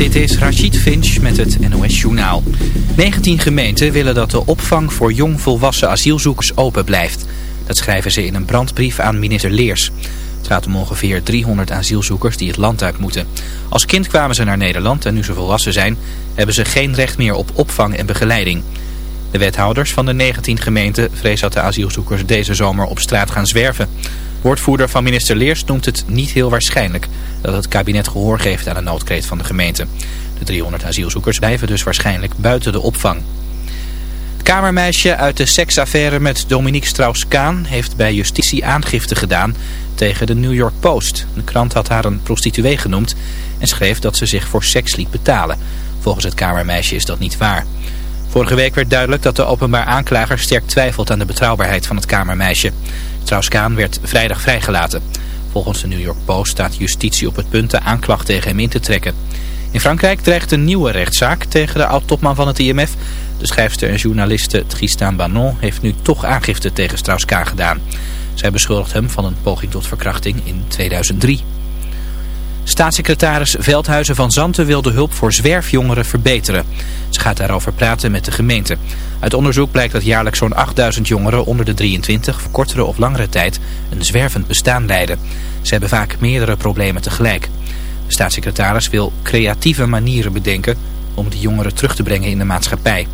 Dit is Rachid Finch met het NOS Journaal. 19 gemeenten willen dat de opvang voor jongvolwassen asielzoekers open blijft. Dat schrijven ze in een brandbrief aan minister Leers. Het gaat om ongeveer 300 asielzoekers die het land uit moeten. Als kind kwamen ze naar Nederland en nu ze volwassen zijn... hebben ze geen recht meer op opvang en begeleiding. De wethouders van de 19 gemeenten vrezen dat de asielzoekers deze zomer op straat gaan zwerven. Woordvoerder van minister Leers noemt het niet heel waarschijnlijk dat het kabinet gehoor geeft aan de noodkreet van de gemeente. De 300 asielzoekers blijven dus waarschijnlijk buiten de opvang. Het kamermeisje uit de seksaffaire met Dominique Strauss-Kaan heeft bij justitie aangifte gedaan tegen de New York Post. De krant had haar een prostituee genoemd en schreef dat ze zich voor seks liet betalen. Volgens het kamermeisje is dat niet waar. Vorige week werd duidelijk dat de openbaar aanklager sterk twijfelt aan de betrouwbaarheid van het kamermeisje. Strauss-Kaan werd vrijdag vrijgelaten. Volgens de New York Post staat justitie op het punt de aanklacht tegen hem in te trekken. In Frankrijk dreigt een nieuwe rechtszaak tegen de oud-topman van het IMF. De schrijfster en journaliste Tristan Banon heeft nu toch aangifte tegen Strauss-Kaan gedaan. Zij beschuldigt hem van een poging tot verkrachting in 2003. Staatssecretaris Veldhuizen van Zanten wil de hulp voor zwerfjongeren verbeteren. Ze gaat daarover praten met de gemeente. Uit onderzoek blijkt dat jaarlijks zo'n 8000 jongeren onder de 23 voor kortere of langere tijd een zwervend bestaan leiden. Ze hebben vaak meerdere problemen tegelijk. De staatssecretaris wil creatieve manieren bedenken om die jongeren terug te brengen in de maatschappij.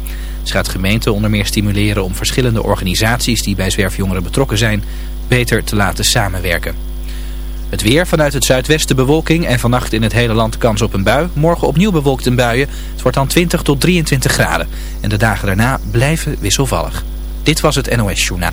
Ze gaat gemeenten onder meer stimuleren om verschillende organisaties die bij zwerfjongeren betrokken zijn beter te laten samenwerken. Het weer vanuit het zuidwesten bewolking en vannacht in het hele land kans op een bui. Morgen opnieuw bewolkt en buien. Het wordt dan 20 tot 23 graden. En de dagen daarna blijven wisselvallig. Dit was het NOS Journaal.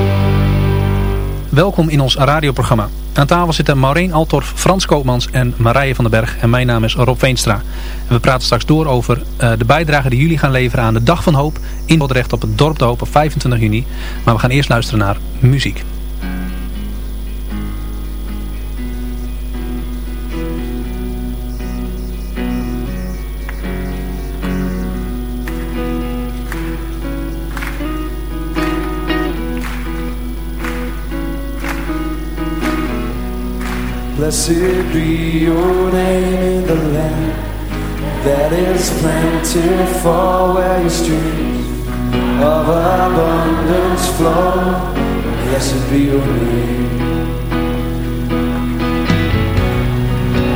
Welkom in ons radioprogramma. Aan tafel zitten Maureen Altorf, Frans Koopmans en Marije van den Berg. En mijn naam is Rob Veenstra. En we praten straks door over uh, de bijdrage die jullie gaan leveren aan de Dag van Hoop in Dordrecht op het Dorp de Hoop op 25 juni. Maar we gaan eerst luisteren naar muziek. Blessed be your name in the land that is plentiful where your streams of abundance flow. Blessed be your name.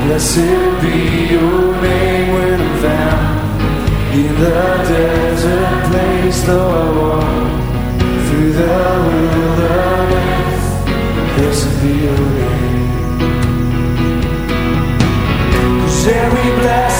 Blessed be your name when I'm found in the desert place, though I walk through the wilderness. Blessed be your name. Jerry Blast.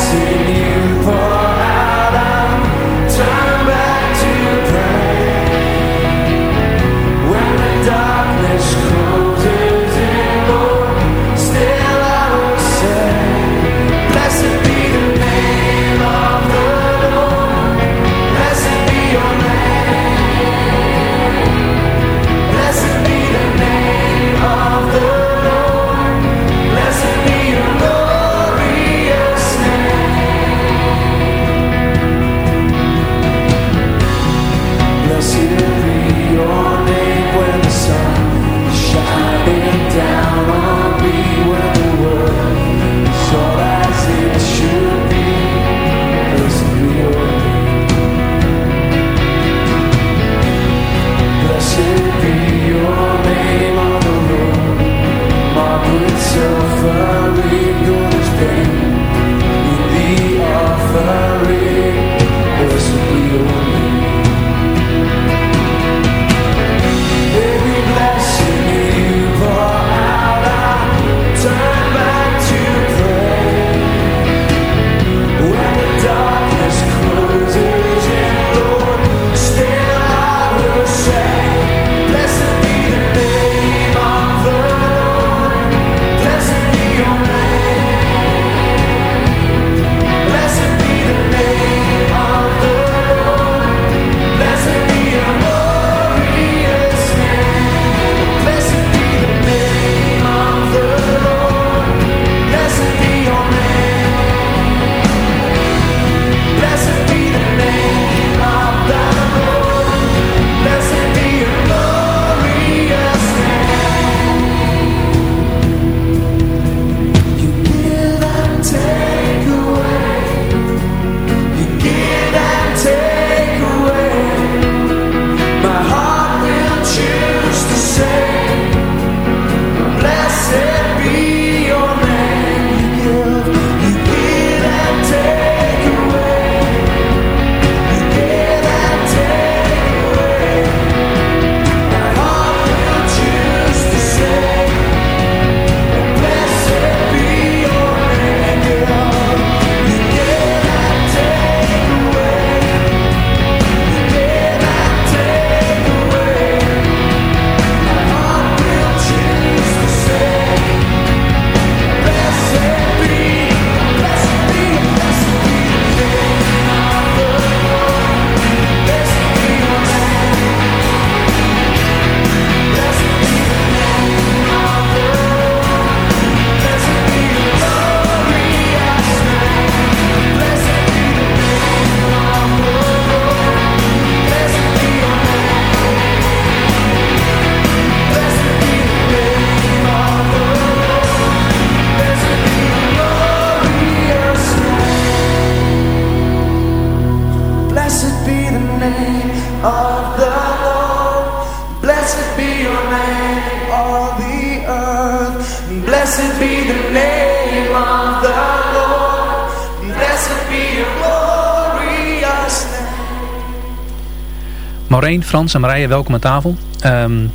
Frans en Marije, welkom aan tafel. Um,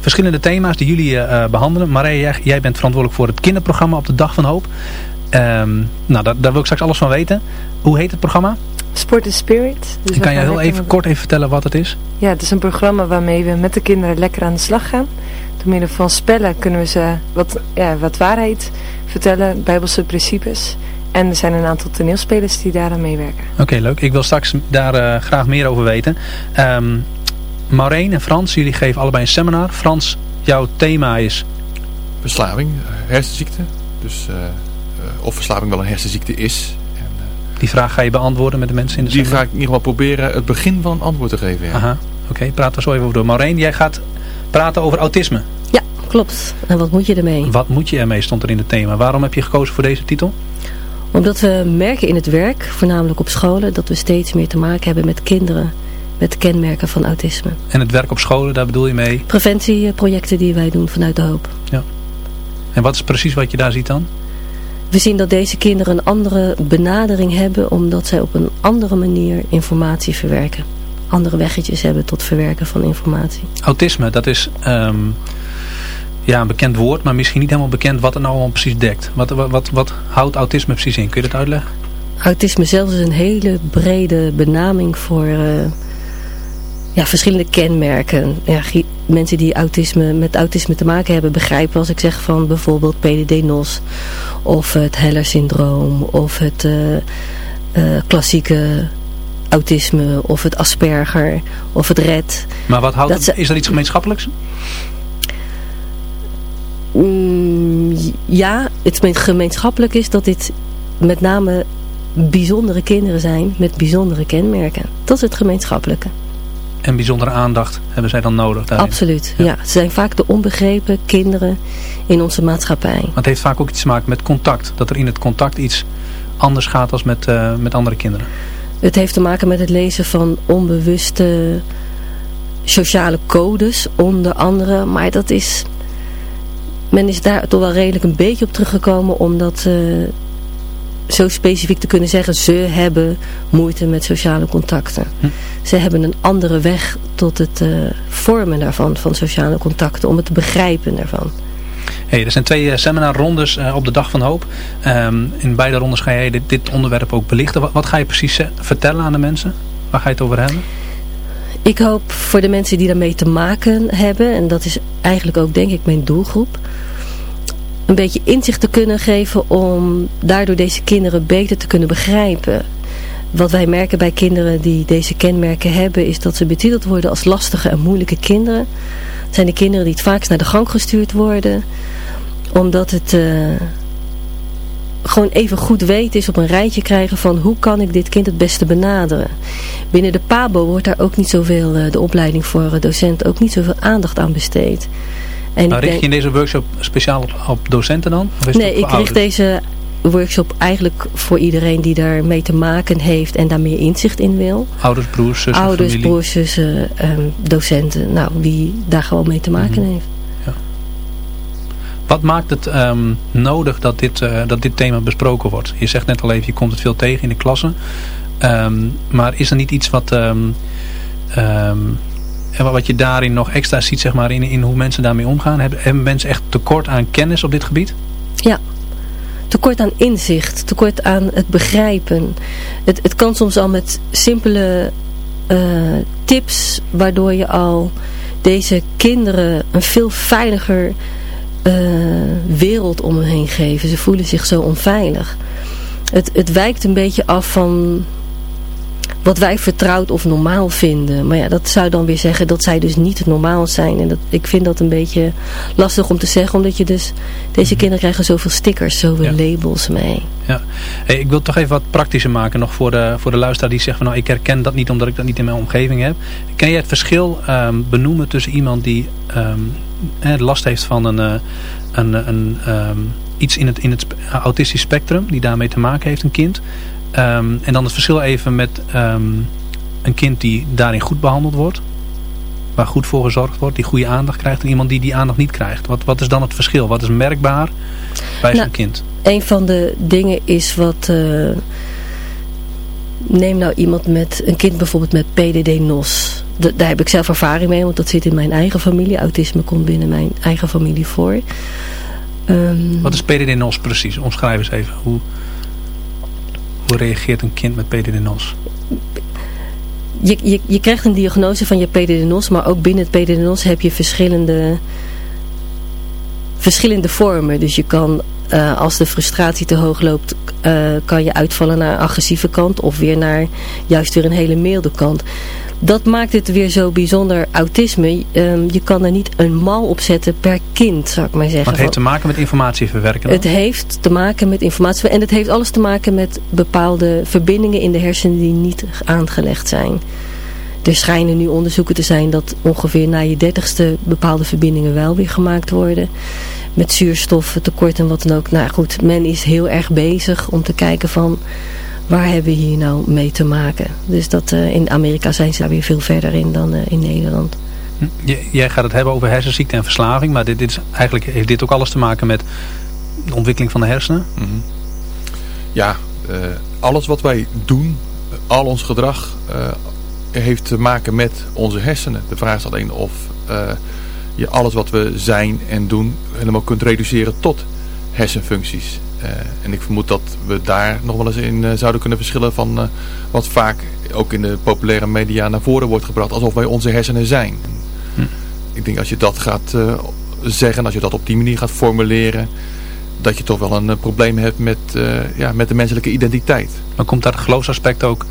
verschillende thema's die jullie uh, behandelen. Marije, jij, jij, bent verantwoordelijk voor het kinderprogramma op de Dag van Hoop. Um, nou, daar, daar, wil ik straks alles van weten. Hoe heet het programma? Sport is Spirit. Dus kan je heel even kort even vertellen wat het is? Ja, het is een programma waarmee we met de kinderen lekker aan de slag gaan. Door middel van spellen kunnen we ze wat, ja, wat waarheid vertellen, bijbelse principes. En er zijn een aantal toneelspelers die daaraan meewerken. Oké, leuk. Ik wil straks daar uh, graag meer over weten. Um, Maureen en Frans, jullie geven allebei een seminar. Frans, jouw thema is? Verslaving, hersenziekte. Dus uh, uh, of verslaving wel een hersenziekte is. En, die vraag ga je beantwoorden met de mensen in de Die seminar? ga ik in ieder geval proberen het begin van een antwoord te geven. Ja. Aha, oké. praten we zo even over door. Maureen, jij gaat praten over autisme. Ja, klopt. En wat moet je ermee? Wat moet je ermee, stond er in het thema. Waarom heb je gekozen voor deze titel? Omdat we merken in het werk, voornamelijk op scholen, dat we steeds meer te maken hebben met kinderen met kenmerken van autisme. En het werk op scholen, daar bedoel je mee? Preventieprojecten die wij doen vanuit de hoop. Ja. En wat is precies wat je daar ziet dan? We zien dat deze kinderen een andere benadering hebben omdat zij op een andere manier informatie verwerken. Andere weggetjes hebben tot verwerken van informatie. Autisme, dat is um, ja, een bekend woord, maar misschien niet helemaal bekend wat het nou allemaal precies dekt. Wat, wat, wat, wat houdt autisme precies in? Kun je dat uitleggen? Autisme zelf is een hele brede benaming voor uh, ja, verschillende kenmerken. Ja, mensen die autisme, met autisme te maken hebben begrijpen als ik zeg van bijvoorbeeld PDD-NOS of het Heller-syndroom of het uh, uh, klassieke autisme of het Asperger of het RED. Maar wat houdt het, is er iets gemeenschappelijks? Mm, ja, het gemeenschappelijk is dat dit met name bijzondere kinderen zijn met bijzondere kenmerken. Dat is het gemeenschappelijke. En bijzondere aandacht hebben zij dan nodig daarin? Absoluut, ja. ja. Ze zijn vaak de onbegrepen kinderen in onze maatschappij. Maar het heeft vaak ook iets te maken met contact. Dat er in het contact iets anders gaat als met, uh, met andere kinderen. Het heeft te maken met het lezen van onbewuste sociale codes, onder andere. Maar dat is... Men is daar toch wel redelijk een beetje op teruggekomen, omdat... Uh, zo specifiek te kunnen zeggen, ze hebben moeite met sociale contacten. Hm. Ze hebben een andere weg tot het uh, vormen daarvan, van sociale contacten, om het te begrijpen daarvan. Hey, er zijn twee uh, seminarrondes uh, op de Dag van Hoop. Um, in beide rondes ga jij dit, dit onderwerp ook belichten. Wat, wat, ga je precies vertellen aan de mensen? Waar ga je het over hebben? Ik hoop voor de mensen die daarmee te maken hebben, en dat is eigenlijk ook denk ik mijn doelgroep een beetje inzicht te kunnen geven om daardoor deze kinderen beter te kunnen begrijpen. Wat wij merken bij kinderen die deze kenmerken hebben is dat ze betiteld worden als lastige en moeilijke kinderen. Het zijn de kinderen die het vaakst naar de gang gestuurd worden. Omdat het uh, gewoon even goed weten is op een rijtje krijgen van hoe kan ik dit kind het beste benaderen. Binnen de PABO wordt daar ook niet zoveel, uh, de opleiding voor docenten, ook niet zoveel aandacht aan besteed. En maar richt je in deze workshop speciaal op, op docenten dan? nee, ik richt deze workshop eigenlijk voor iedereen die daar mee te maken heeft en daar meer inzicht in wil. Ouders, broers, zussen, Ouders, familie. broers, zussen, um, docenten, nou, wie daar gewoon mee te maken mm -hmm. heeft. Ja. Wat maakt het um, nodig dat dit, uh, dat dit thema besproken wordt? Je zegt net al even, je komt het veel tegen in de klassen. Um, maar is er niet iets wat... En wat je daarin nog extra ziet, zeg maar, in, in hoe mensen daarmee omgaan. Hebben, hebben mensen echt tekort aan kennis op dit gebied? Ja, tekort aan inzicht, tekort aan het begrijpen. Het, het kan soms al met simpele uh, tips, waardoor je al deze kinderen een veel veiliger uh, wereld om hen heen geven. Ze voelen zich zo onveilig. Het, het wijkt een beetje af van wat wij vertrouwd of normaal vinden. Maar ja, dat zou dan weer zeggen dat zij dus niet normaal zijn. En dat, ik vind dat een beetje lastig om te zeggen, omdat je dus... Deze kinderen krijgen zoveel stickers, zoveel ja. labels mee. Ja, hey, ik wil het toch even wat praktischer maken nog voor de, voor de luisteraar die zegt van... nou, ik herken dat niet omdat ik dat niet in mijn omgeving heb. Kan je het verschil um, benoemen tussen iemand die um, eh, last heeft van een... Uh, een, een um, iets in het, in het autistisch spectrum, die daarmee te maken heeft, een kind... Um, en dan het verschil even met um, een kind die daarin goed behandeld wordt. Waar goed voor gezorgd wordt, die goede aandacht krijgt. En iemand die die aandacht niet krijgt. Wat, wat is dan het verschil? Wat is merkbaar bij nou, zo'n kind? Een van de dingen is wat... Uh, neem nou iemand met een kind bijvoorbeeld met PDD-NOS. Daar heb ik zelf ervaring mee, want dat zit in mijn eigen familie. Autisme komt binnen mijn eigen familie voor. Um, Wat is PDD-NOS precies? Omschrijf eens even. Hoe, hoe reageert een kind met PDD-NOS? Je, je, je krijgt een diagnose van je PDD-NOS, maar ook binnen het PDD-NOS heb je verschillende, verschillende vormen. Dus je kan, uh, als de frustratie te hoog loopt, uh, kan je uitvallen naar een agressieve kant of weer naar juist weer een hele milde kant dat maakt het weer zo bijzonder autisme. Um, je kan er niet een mal op zetten per kind, zou ik maar zeggen. Maar het heeft te maken met informatieverwerken? Het heeft te maken met informatie. En het heeft alles te maken met bepaalde verbindingen in de hersenen die niet aangelegd zijn. Er schijnen nu onderzoeken te zijn dat ongeveer na je dertigste bepaalde verbindingen wel weer gemaakt worden. Met zuurstoftekort en wat dan ook. Nou goed, men is heel erg bezig om te kijken van waar hebben we hier nou mee te maken? Dus dat, uh, in Amerika zijn ze daar weer veel verder in dan uh, in Nederland. Hm, jij gaat het hebben over hersenziekte en verslaving, maar dit, dit is, eigenlijk heeft dit ook alles te maken met de ontwikkeling van de hersenen? Mm -hmm. Ja, uh, alles wat wij doen, al ons gedrag heeft te maken met onze hersenen. De vraag is alleen of je alles wat we zijn en doen helemaal kunt reduceren tot hersenfuncties. Uh, en ik vermoed dat we daar nog wel eens in uh, zouden kunnen verschillen van uh, wat vaak ook in de populaire media naar voren wordt gebracht. Alsof wij onze hersenen zijn. Hm. Ik denk als je dat gaat zeggen, als je dat op die manier gaat formuleren, dat je toch wel een probleem hebt met, ja, met de menselijke identiteit. Maar komt daar het geloofsaspect ook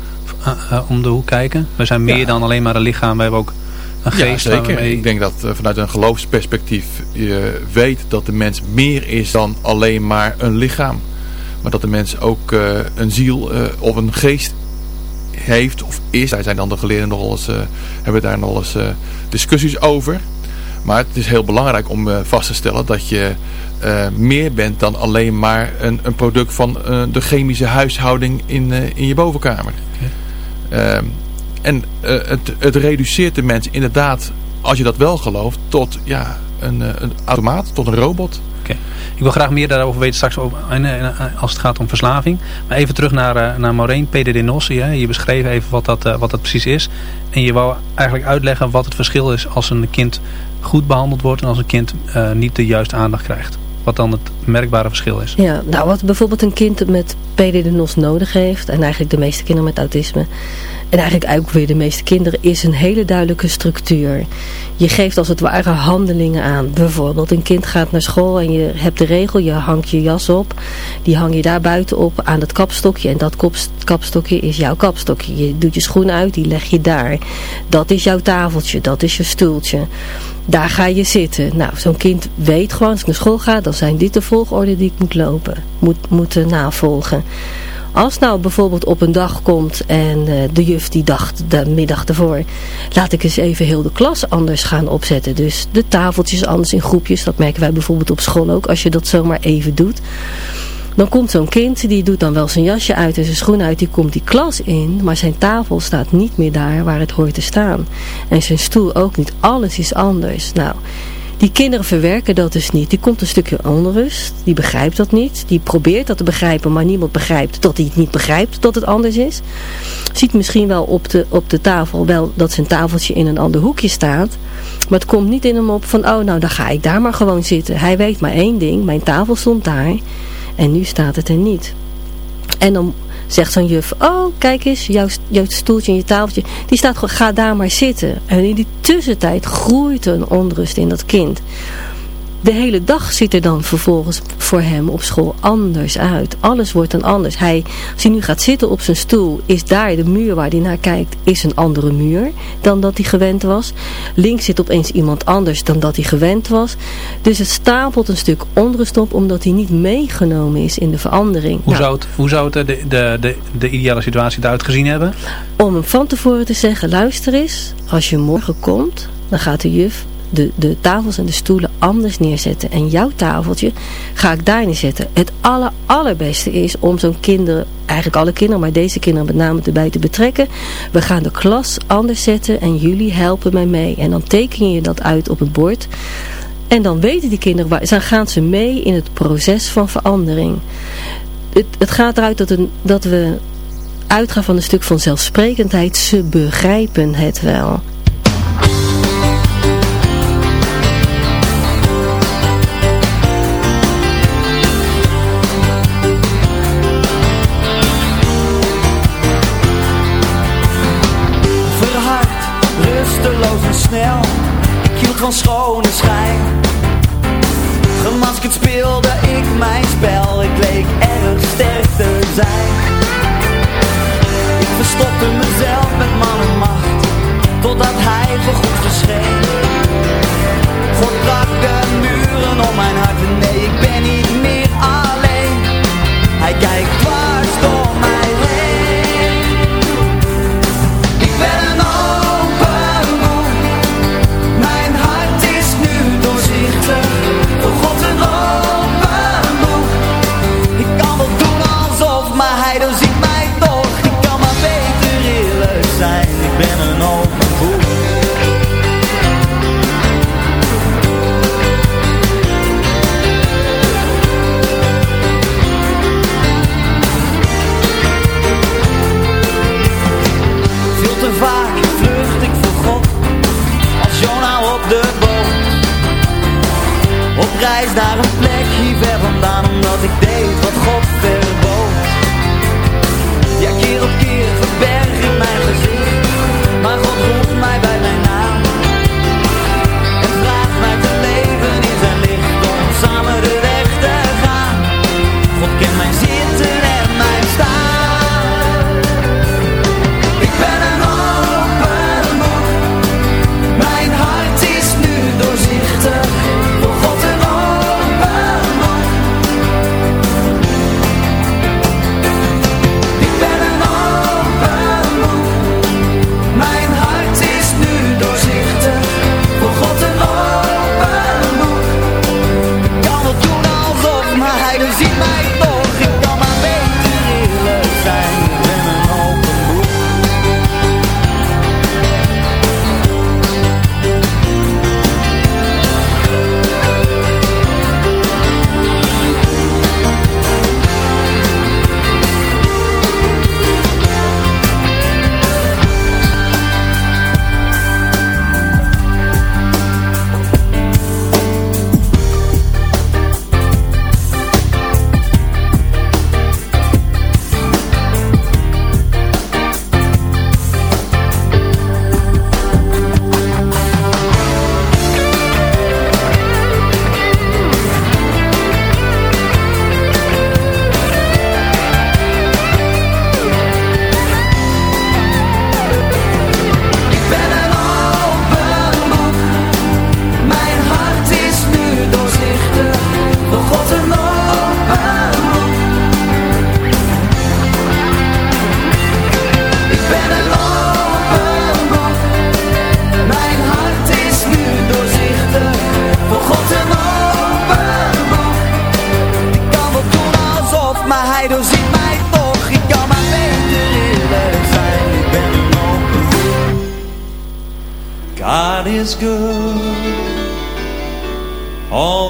om de hoek kijken? We zijn meer ja. dan alleen maar een lichaam, we hebben ook een geest. Ja, zeker. Ik denk dat uh, vanuit een geloofsperspectief je weet dat de mens meer is dan alleen maar een lichaam. Maar dat de mens ook uh, een ziel uh, of een geest heeft of is. Daar zijn dan de geleerden nogal eens, hebben daar nog eens discussies over. Maar het is heel belangrijk om vast te stellen dat je meer bent dan alleen maar een, een product van de chemische huishouding in, in je bovenkamer. Okay. En uh, het, het reduceert de mens inderdaad, als je dat wel gelooft, tot ja, een, een automaat, tot een robot. Okay. Ik wil graag meer daarover weten straks over, als het gaat om verslaving. Maar even terug naar, naar Maureen, PDD-NOS. Je beschreef even wat dat, wat dat precies is. En je wou eigenlijk uitleggen wat het verschil is als een kind goed behandeld wordt en als een kind niet de juiste aandacht krijgt. Wat dan het merkbare verschil is. Ja, nou wat bijvoorbeeld een kind met PDD-NOS nodig heeft. En eigenlijk de meeste kinderen met autisme en eigenlijk ook weer de meeste kinderen, is een hele duidelijke structuur. Je geeft als het ware handelingen aan. Bijvoorbeeld een kind gaat naar school en je hebt de regel, je hangt je jas op. Die hang je daar buiten op aan het kapstokje. En dat kapstokje is jouw kapstokje. Je doet je schoen uit, die leg je daar. Dat is jouw tafeltje, dat is je stoeltje. Daar ga je zitten. Nou, zo'n kind weet gewoon, als ik naar school ga, dan zijn dit de volgorde die ik moet lopen. Moet, moet navolgen. Als nou bijvoorbeeld op een dag komt en uh, de juf die dacht de middag ervoor, laat ik eens even heel de klas anders gaan opzetten. Dus de tafeltjes anders in groepjes, dat merken wij bijvoorbeeld op school ook, als je dat zomaar even doet. Dan komt zo'n kind, die doet dan wel zijn jasje uit en zijn schoen uit, die komt die klas in, maar zijn tafel staat niet meer daar waar het hoort te staan. En zijn stoel ook niet, alles is anders. Nou, die kinderen verwerken dat dus niet. Die komt een stukje onrust. Die begrijpt dat niet. Die probeert dat te begrijpen, maar niemand begrijpt dat hij het niet begrijpt dat het anders is. Ziet misschien wel op de, op de tafel wel dat zijn tafeltje in een ander hoekje staat. Maar het komt niet in hem op van, oh nou dan ga ik daar maar gewoon zitten. Hij weet maar één ding, mijn tafel stond daar en nu staat het er niet. En dan zegt zo'n juf, oh kijk eens, jouw, jouw stoeltje en je tafeltje, die staat gewoon, ga daar maar zitten. En in die tussentijd groeit een onrust in dat kind de hele dag ziet er dan vervolgens voor hem op school anders uit. Alles wordt dan anders. Hij, als hij nu gaat zitten op zijn stoel, is daar de muur waar hij naar kijkt, is een andere muur dan dat hij gewend was. Links zit opeens iemand anders dan dat hij gewend was. Dus het stapelt een stuk onrust op, omdat hij niet meegenomen is in de verandering. Hoe nou, zou het, hoe zou het de, de, de, de ideale situatie eruit gezien hebben? Om hem van tevoren te zeggen, luister eens, als je morgen komt, dan gaat de juf de, de tafels en de stoelen anders neerzetten. En jouw tafeltje ga ik daar neerzetten. Het aller, allerbeste is om zo'n kinderen, eigenlijk alle kinderen, maar deze kinderen met name erbij te betrekken. We gaan de klas anders zetten en jullie helpen mij mee. En dan teken je dat uit op het bord. En dan weten die kinderen, waar, dan gaan ze mee in het proces van verandering. Het, het gaat eruit dat, een, dat we uitgaan van een stuk van zelfsprekendheid. Ze begrijpen het wel.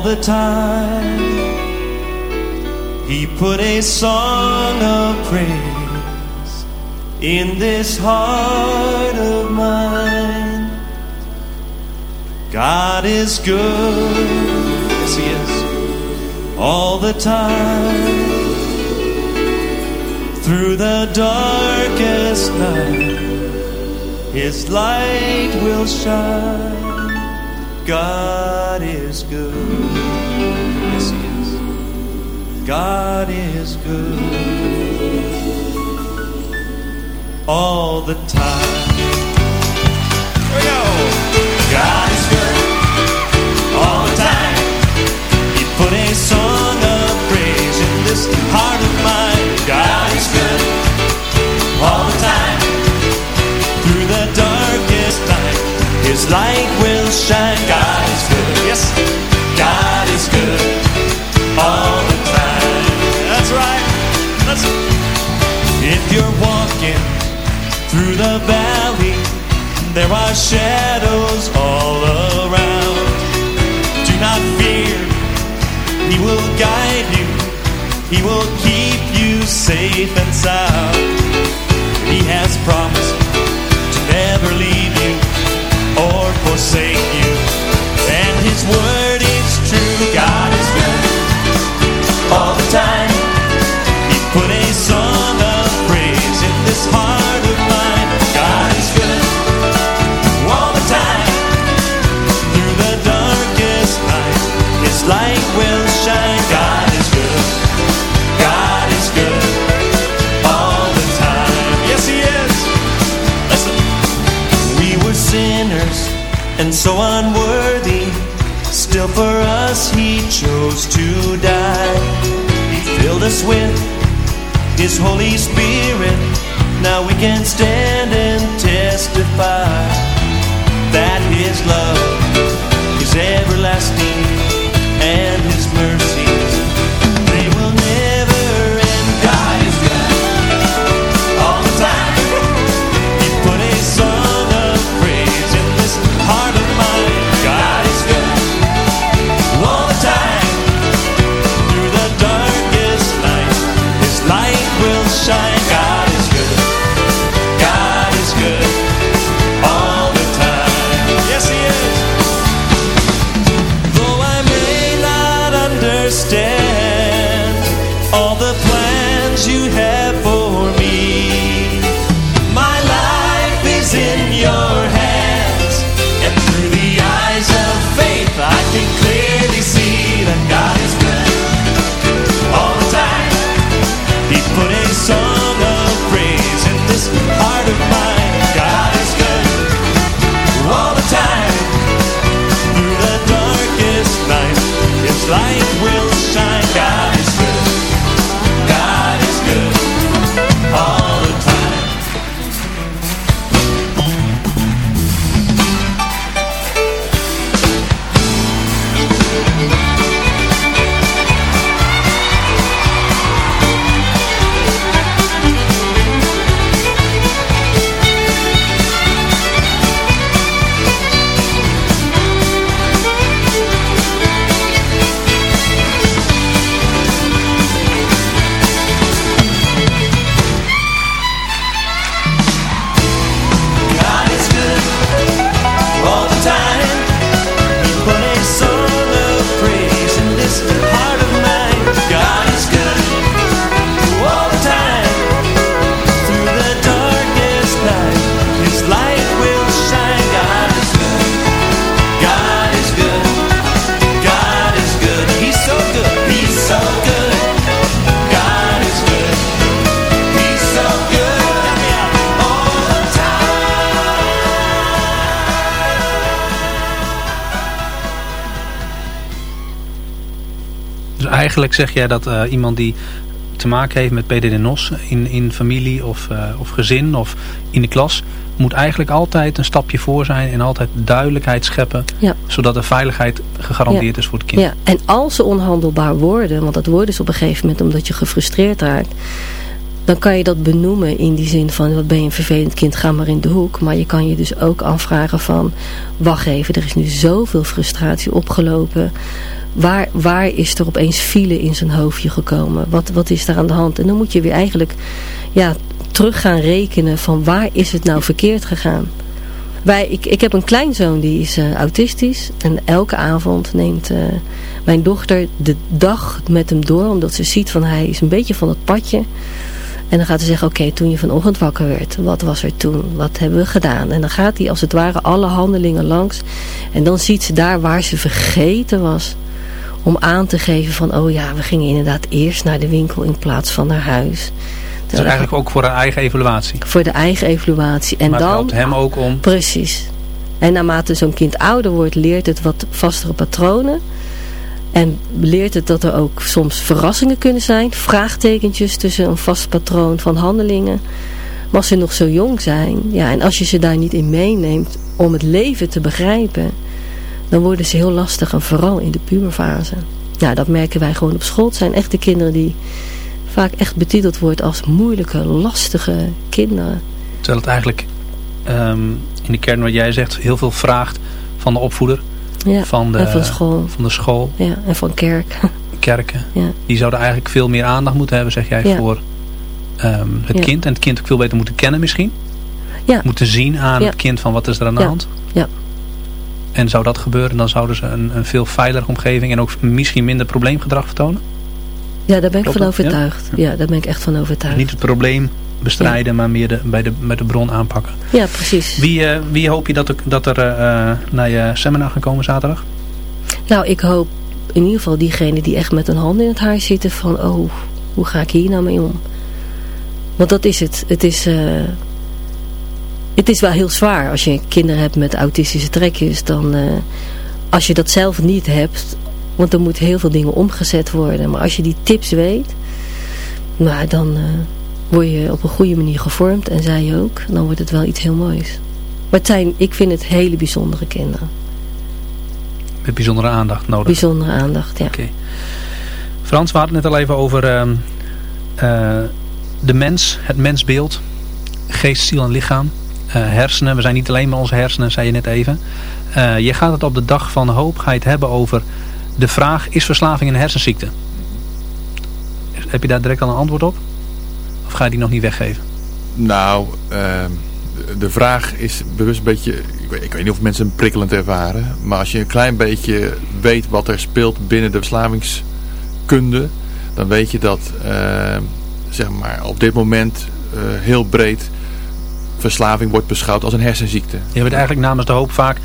the time. He put a song of praise in this heart of mine. God is good, yes, He is, all the time. Through the darkest night, His light will shine. God is good. Yes, He is. God is good all the time. Here we go. God is good all the time. He put a song of praise in this heart of mine. God is good all the time. Through the darkest night, His light will shine. God is good. Yes. That's right. If you're walking through the valley, there are shadows all around. Do not fear, He will guide you, He will keep you safe and sound. He has promised His Holy Spirit. Now we can stand eigenlijk zeg jij dat eh, iemand die te maken heeft met PDD-NOS in, in familie of, eh, of gezin of in de klas... moet eigenlijk altijd een stapje voor zijn en altijd duidelijkheid scheppen... Ja. zodat de veiligheid gegarandeerd Ja. is voor het kind. Ja, en als ze onhandelbaar worden, want dat worden ze op een gegeven moment omdat je gefrustreerd raakt, dan kan je dat benoemen in die zin van, wat ben je een vervelend kind, ga maar in de hoek. Maar je kan je dus ook afvragen van, wacht even, er is nu zoveel frustratie opgelopen. Waar, waar is er opeens file in zijn hoofdje gekomen? Wat, wat is er aan de hand? En dan moet je weer eigenlijk ja, terug gaan rekenen van waar is het nou verkeerd gegaan? Wij, ik, ik heb een kleinzoon die is eh, autistisch. En elke avond neemt eh, mijn dochter de dag met hem door. Omdat ze ziet van hij is een beetje van het padje. En dan gaat ze zeggen, oké, toen je vanochtend wakker werd, wat was er toen? Wat hebben we gedaan? En dan gaat hij als het ware alle handelingen langs. En dan ziet ze daar waar ze vergeten was. Om aan te geven van, oh ja, we gingen inderdaad eerst naar de winkel in plaats van naar huis. Dus eigenlijk ook voor haar eigen evaluatie. Voor de eigen evaluatie. En maar het dan, helpt hem ook om... Precies. En naarmate zo'n kind ouder wordt, leert het wat vastere patronen. En leert het dat er ook soms verrassingen kunnen zijn. Vraagtekentjes tussen een vast patroon van handelingen. Maar als ze nog zo jong zijn, ja, en als je ze daar niet in meeneemt om het leven te begrijpen, dan worden ze heel lastig en vooral in de puberfase. Ja, dat merken wij gewoon op school. Het zijn echt de kinderen die vaak echt betiteld wordt als moeilijke, lastige kinderen. Terwijl het eigenlijk ehm, in de kern wat jij zegt heel veel vraagt van de opvoeder. Ja, van, de, van school. Van de school. Ja, en van kerk. Kerken. Ja. Die zouden eigenlijk veel meer aandacht moeten hebben, zeg jij, voor ehm, het kind. En het kind ook veel beter moeten kennen misschien. Ja. Moeten zien aan het kind van wat is er aan de Ja. hand. Ja. En zou dat gebeuren, dan zouden ze een, een veel veiligere omgeving en ook misschien minder probleemgedrag vertonen. Ja, daar ben ik Klopt van overtuigd. Ja? daar ben ik echt van overtuigd. Niet het probleem bestrijden, maar meer de, bij, de, bij de bron aanpakken. Ja, precies. Wie, eh, wie hoop je dat er, dat er eh, eh, naar je seminar gaan komen zaterdag? Nou, ik hoop in ieder geval diegenen die echt met een hand in het haar zitten van, oh, hoe ga ik hier nou mee om? Want dat is het. Het is, het is wel heel zwaar als je kinderen hebt met autistische trekjes. Dan, als je dat zelf niet hebt, want er moeten heel veel dingen omgezet worden. Maar als je die tips weet, Maar dan word je op een goede manier gevormd en zij ook. Dan wordt het wel iets heel moois. Maar het zijn, ik vind het hele bijzondere kinderen. Met bijzondere aandacht nodig? Bijzondere aandacht, ja. Oké. Frans, we hadden het net al even over uh, de mens, het mensbeeld. Geest, ziel en lichaam. Uh, hersenen, we zijn niet alleen maar onze hersenen, zei je net even. Uh, je gaat het op de dag van hoop, ga je het hebben over de vraag, is verslaving een hersenziekte? Heb je daar direct al een antwoord op? Of ga je die nog niet weggeven? Nou, ehm, de vraag is bewust een beetje... Ik weet, ik weet, niet of mensen hem prikkelend ervaren. Maar als je een klein beetje weet wat er speelt binnen de verslavingskunde... dan weet je dat ehm, zeg maar, op dit moment uh, heel breed verslaving wordt beschouwd als een hersenziekte. Je bent eigenlijk namens de hoop vaak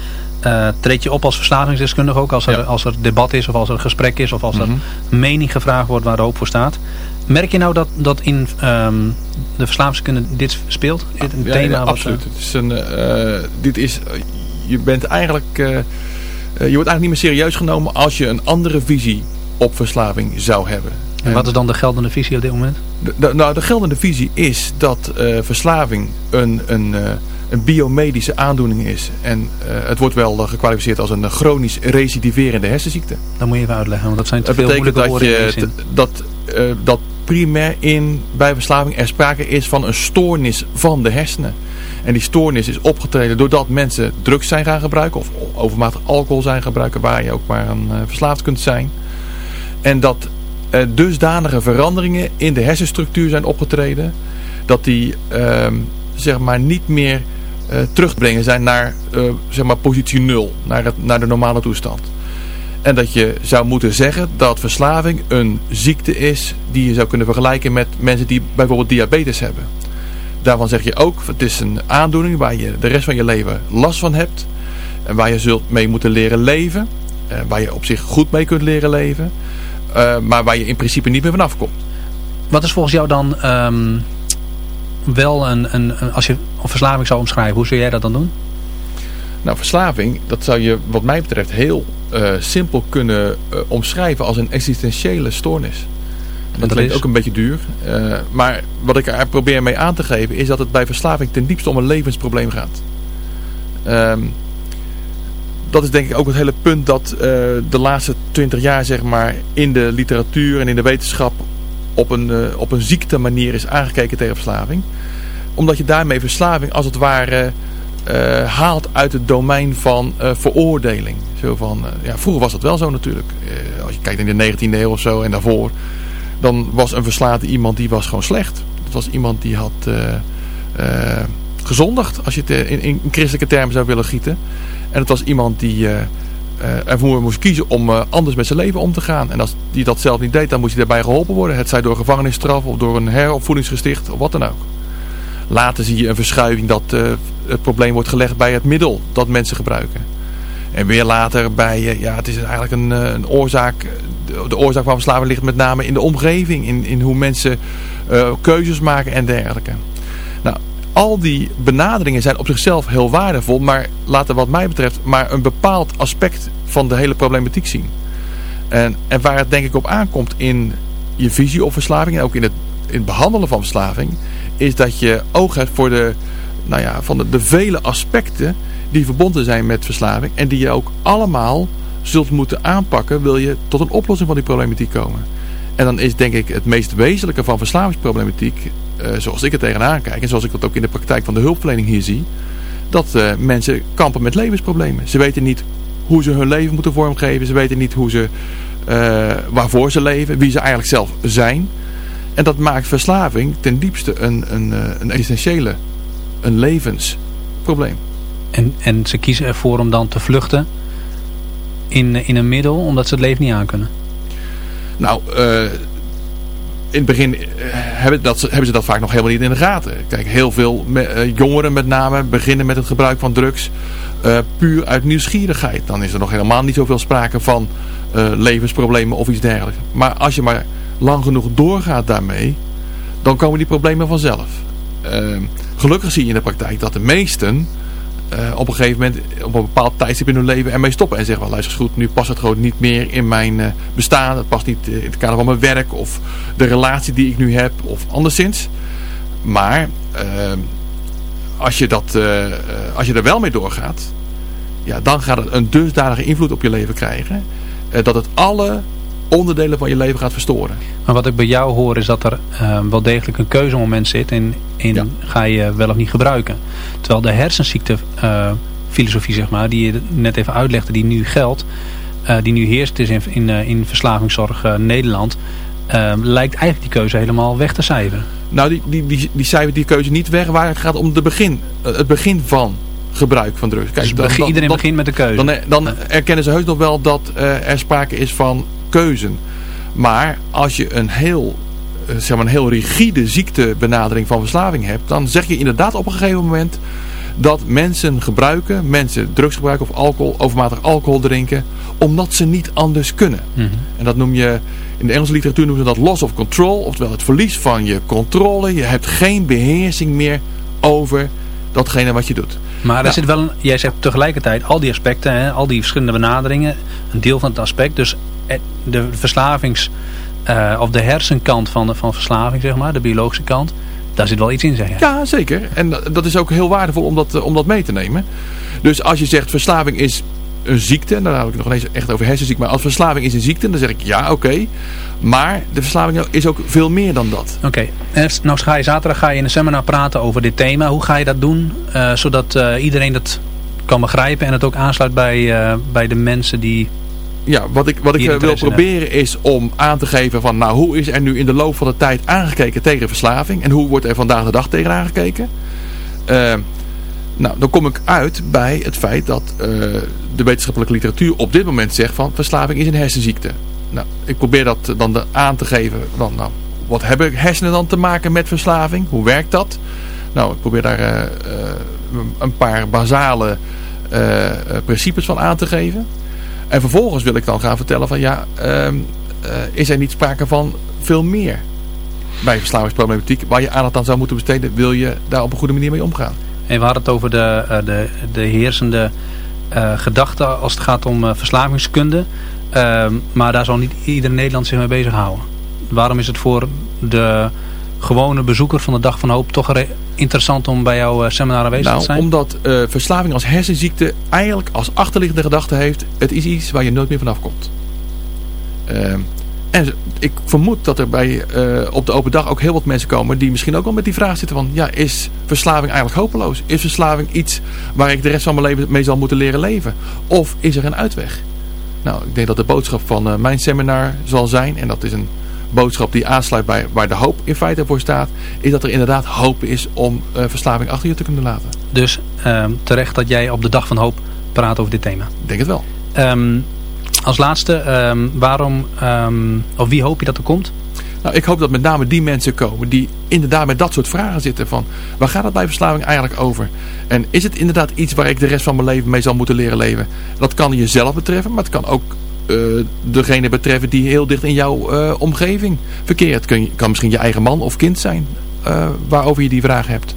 uh, treed je op als verslavingsdeskundige ook als er, als er debat is of als er een gesprek is of als er mhm. mening gevraagd wordt waar de hoop voor staat. Merk je nou dat, dat in um, de verslavingskunde dit speelt? Dit een ja, thema absoluut. het is een, uh, dit is, je bent eigenlijk, uh, je wordt eigenlijk niet meer serieus genomen als je een andere visie op verslaving zou hebben. En wat is dan de geldende visie op dit moment? De, de, nou, de geldende visie is dat verslaving een, een een biomedische aandoening is. En uh, het wordt wel uh, gekwalificeerd als een chronisch recidiverende hersenziekte. Dat moet je even uitleggen, want dat zijn te veel betekent dat je dat, uh, dat primair in bij verslaving er sprake is van een stoornis van de hersenen. En die stoornis is opgetreden doordat mensen drugs zijn gaan gebruiken of overmatig alcohol zijn gebruiken waar je ook maar aan verslaafd kunt zijn. En dat er dusdanige veranderingen in de hersenstructuur zijn opgetreden dat die ehm, zeg maar niet meer terugbrengen zijn naar uh, zeg maar positie 0, naar, het, naar de normale toestand. En dat je zou moeten zeggen dat verslaving een ziekte is die je zou kunnen vergelijken met mensen die bijvoorbeeld diabetes hebben. Daarvan zeg je ook, het is een aandoening waar je de rest van je leven last van hebt. En waar je zult mee moeten leren leven. Uh, waar je op zich goed mee kunt leren leven. maar waar je in principe niet meer vanaf komt. Wat is volgens jou dan um, wel een, een, als je een verslaving zou omschrijven, hoe zou jij dat dan doen? Nou, verslaving, dat zou je wat mij betreft heel uh, simpel kunnen uh, omschrijven als een existentiële stoornis. Dat klinkt ook een beetje duur. Uh, maar wat ik er probeer mee aan te geven is dat het bij verslaving ten diepste om een levensprobleem gaat. Um, dat is denk ik ook het hele punt dat de laatste twintig jaar zeg maar, in de literatuur en in de wetenschap op een, uh, op een ziekte manier is aangekeken tegen verslaving. Omdat je daarmee verslaving als het ware uh, haalt uit het domein van uh, veroordeling. Zo van, ja, vroeger was dat wel zo natuurlijk. als je kijkt in de 19e eeuw of zo en daarvoor. Dan was een verslaafde iemand die was gewoon slecht. Dat was iemand die had gezondigd. Als je het in, in christelijke termen zou willen gieten. En het was iemand die uh, ervoor moest kiezen om uh, anders met zijn leven om te gaan. En als die dat zelf niet deed, dan moest hij daarbij geholpen worden. Het zij door gevangenisstraf of door een heropvoedingsgesticht of wat dan ook. Later zie je een verschuiving dat uh, het probleem wordt gelegd bij het middel dat mensen gebruiken. En weer later bij, ja het is eigenlijk een, een oorzaak, de, oorzaak van verslaving ligt met name in de omgeving. In, in hoe mensen keuzes maken en dergelijke al die benaderingen zijn op zichzelf heel waardevol, maar laten wat mij betreft maar een bepaald aspect van de hele problematiek zien. En, en waar het denk ik op aankomt in je visie op verslaving en ook in het, in behandelen van verslaving, is dat je oog hebt voor de, nou ja, van de, vele aspecten die verbonden zijn met verslaving en die je ook allemaal zult moeten aanpakken wil je tot een oplossing van die problematiek komen. En dan is denk ik het meest wezenlijke van verslavingsproblematiek zoals ik er tegenaan kijk en zoals ik dat ook in de praktijk van de hulpverlening hier zie, dat uh, mensen kampen met levensproblemen. Ze weten niet hoe ze hun leven moeten vormgeven, ze weten niet hoe ze, uh, waarvoor ze leven, wie ze eigenlijk zelf zijn. En dat maakt verslaving ten diepste een, een, een essentiële, een levensprobleem. En, en ze kiezen ervoor om dan te vluchten in, in een middel omdat ze het leven niet aankunnen? Nou, in het begin eh, hebben, dat, hebben, ze dat vaak nog helemaal niet in de gaten. Kijk, heel veel uh, jongeren met name beginnen met het gebruik van drugs uh, puur uit nieuwsgierigheid. Dan is er nog helemaal niet zoveel sprake van levensproblemen of iets dergelijks. Maar als je maar lang genoeg doorgaat daarmee, dan komen die problemen vanzelf. Ehm, gelukkig zie je in de praktijk dat de meesten op een gegeven moment, op een bepaald tijdstip in hun leven ermee stoppen. En zeggen, wel, luister eens goed, nu past het gewoon niet meer in mijn bestaan. Het past niet in het kader van mijn werk of de relatie die ik nu heb of anderszins. Maar als, je dat, als je er wel mee doorgaat, ja, dan gaat het een dusdanige invloed op je leven krijgen. dat het alle onderdelen van je leven gaat verstoren. Maar wat ik bij jou hoor is dat er uh, wel degelijk een keuzemoment zit in, in ga je wel of niet gebruiken. Terwijl de hersenziekte uh, filosofie zeg maar, die je net even uitlegde, die nu geldt, uh, die nu heerst is in, in, in verslavingszorg Nederland, lijkt eigenlijk die keuze helemaal weg te cijferen. Nou, die, die, die, die cijfert die keuze niet weg, waar het gaat om de begin, het begin van gebruik van drugs. Kijk, dus dan, iedereen begint met de keuze. Dan, dan erkennen ze heus nog wel dat er sprake is van keuzen. Maar als je een heel, eh, zeg maar een heel rigide ziektebenadering van verslaving hebt, dan zeg je inderdaad op een gegeven moment dat mensen gebruiken, mensen drugs gebruiken of alcohol, overmatig alcohol drinken, omdat ze niet anders kunnen. Mhm. En dat noem je, in de Engelse literatuur noemen ze dat loss of control, oftewel het verlies van je controle. Je hebt geen beheersing meer over datgene wat je doet. Maar er nou. zit wel een, jij zegt tegelijkertijd al die aspecten, hè, al die verschillende benaderingen, een deel van het aspect. Dus de verslavings, uh, of de hersenkant van, de, van verslaving, zeg maar, de biologische kant, daar zit wel iets in, zeg je. Ja, zeker. En dat is ook heel waardevol om dat, om dat mee te nemen. Dus als je zegt verslaving is een ziekte, dan heb ik nog ineens echt over hersenziekte, maar als verslaving is een ziekte, dan zeg ik ja, oké. Maar de verslaving is ook veel meer dan dat. Oké, okay. nou ga je zaterdag ga je in een seminar praten over dit thema. Hoe ga je dat doen, uh, zodat uh, iedereen dat kan begrijpen en het ook aansluit bij, uh, bij de mensen die ja, wat ik, wat ik wil proberen is om aan te geven van nou hoe is er nu in de loop van de tijd aangekeken tegen verslaving en hoe wordt er vandaag de dag tegen aangekeken. Uh, nou, dan kom ik uit bij het feit dat uh, de wetenschappelijke literatuur op dit moment zegt van verslaving is een hersenziekte. Nou, ik probeer dat dan aan te geven van nou, wat hebben hersenen dan te maken met verslaving? Hoe werkt dat? Nou, ik probeer daar uh, een paar basale principes van aan te geven. En vervolgens wil ik dan gaan vertellen van ja, uh, uh, is er niet sprake van veel meer bij verslavingsproblematiek waar je aandacht aan zou moeten besteden, wil je daar op een goede manier mee omgaan. En we hadden het over de, uh, de, de heersende gedachten als het gaat om verslavingskunde. Ehm, maar daar zal niet iedere Nederland zich mee bezighouden. Waarom is het voor de gewone bezoeker van de Dag van Hoop toch interessant om bij jouw eh, seminar aanwezig nou, te zijn? Omdat uh, verslaving als hersenziekte eigenlijk als achterliggende gedachte heeft. Het is iets waar je nooit meer vanaf komt. Uh, en ik vermoed dat er bij, uh, op de open dag ook heel wat mensen komen die misschien ook wel met die vraag zitten van... Ja, is verslaving eigenlijk hopeloos? Is verslaving iets waar ik de rest van mijn leven mee zal moeten leren leven? Of is er een uitweg? Nou, ik denk dat de boodschap van mijn seminar zal zijn, en dat is een boodschap die aansluit bij waar de hoop in feite voor staat, is dat er inderdaad hoop is om uh, verslaving achter je te kunnen laten. Dus um, terecht dat jij op de dag van hoop praat over dit thema. Ik denk het wel. Um, als laatste, um, waarom, of wie hoop je dat er komt? Nou, ik hoop dat met name die mensen komen die inderdaad met dat soort vragen zitten van waar gaat het bij verslaving eigenlijk over? En is het inderdaad iets waar ik de rest van mijn leven mee zal moeten leren leven? Dat kan jezelf betreffen, maar het kan ook uh, degene betreffen die heel dicht in jouw uh, omgeving verkeert. Kan misschien je eigen man of kind zijn uh, waarover je die vraag hebt.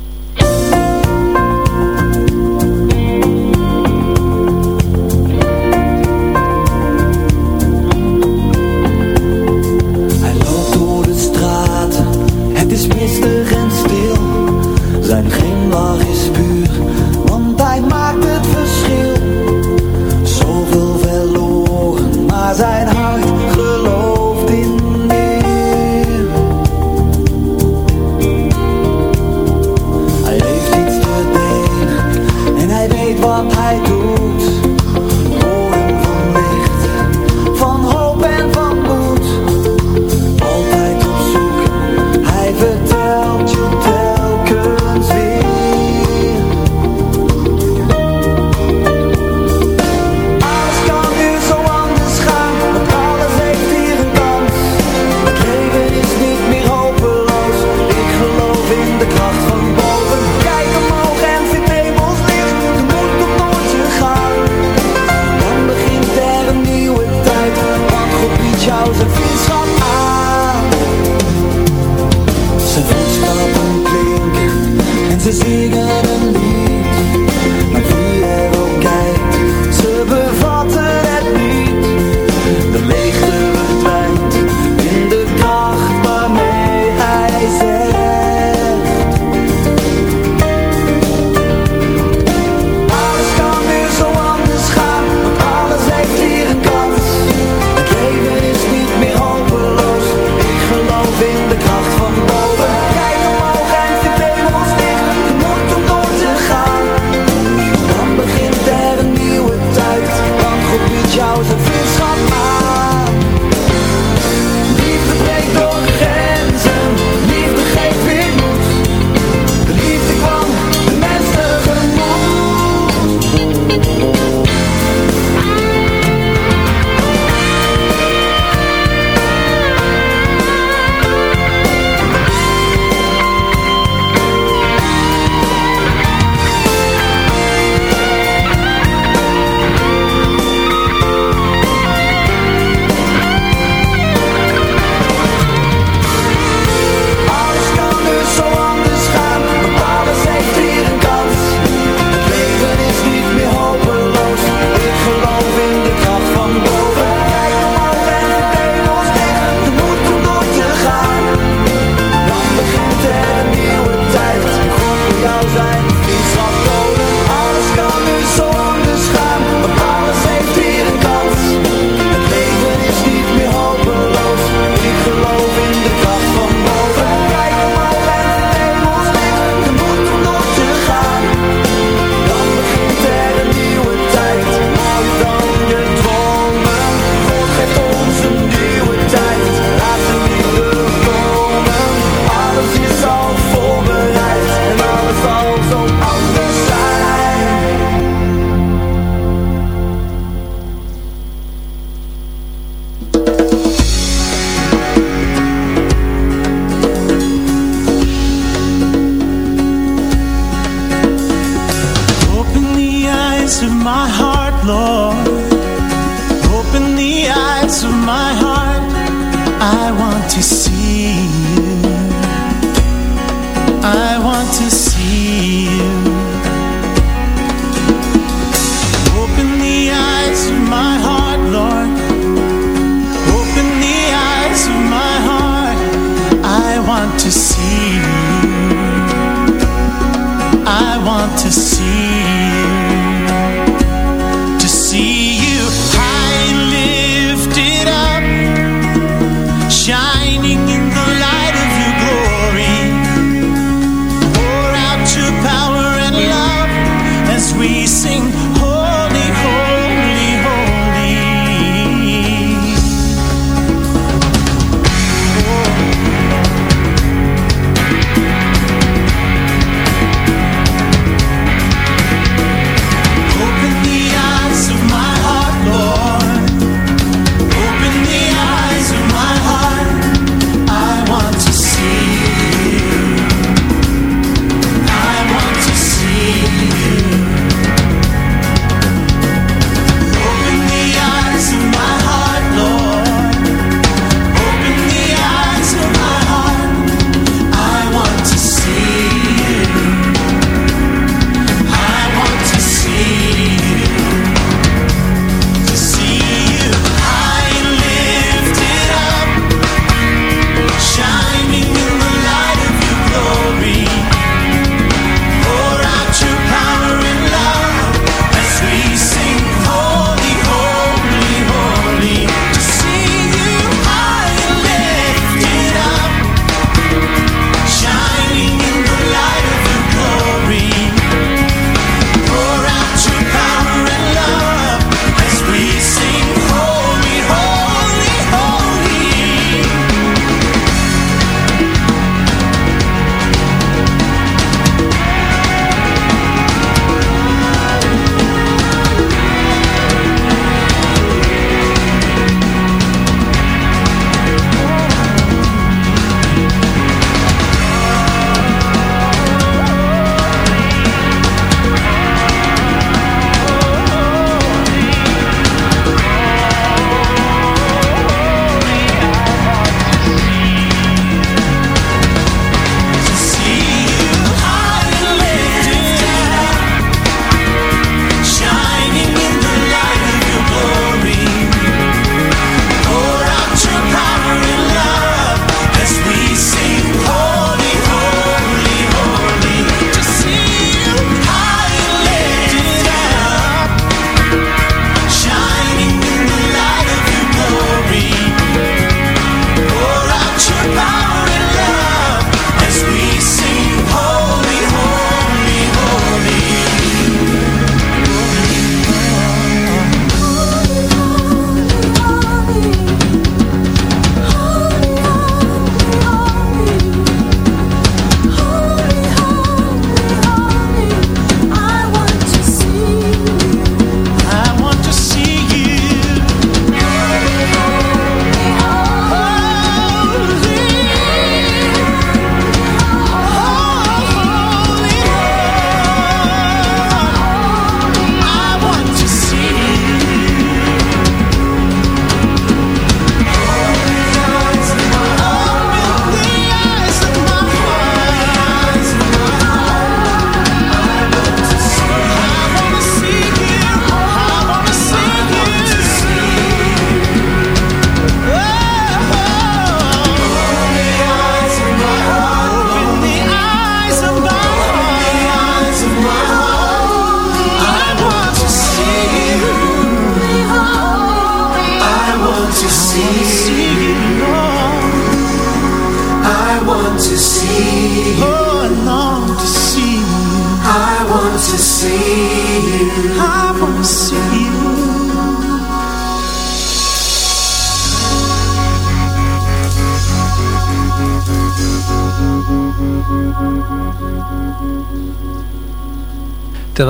Ze zingen een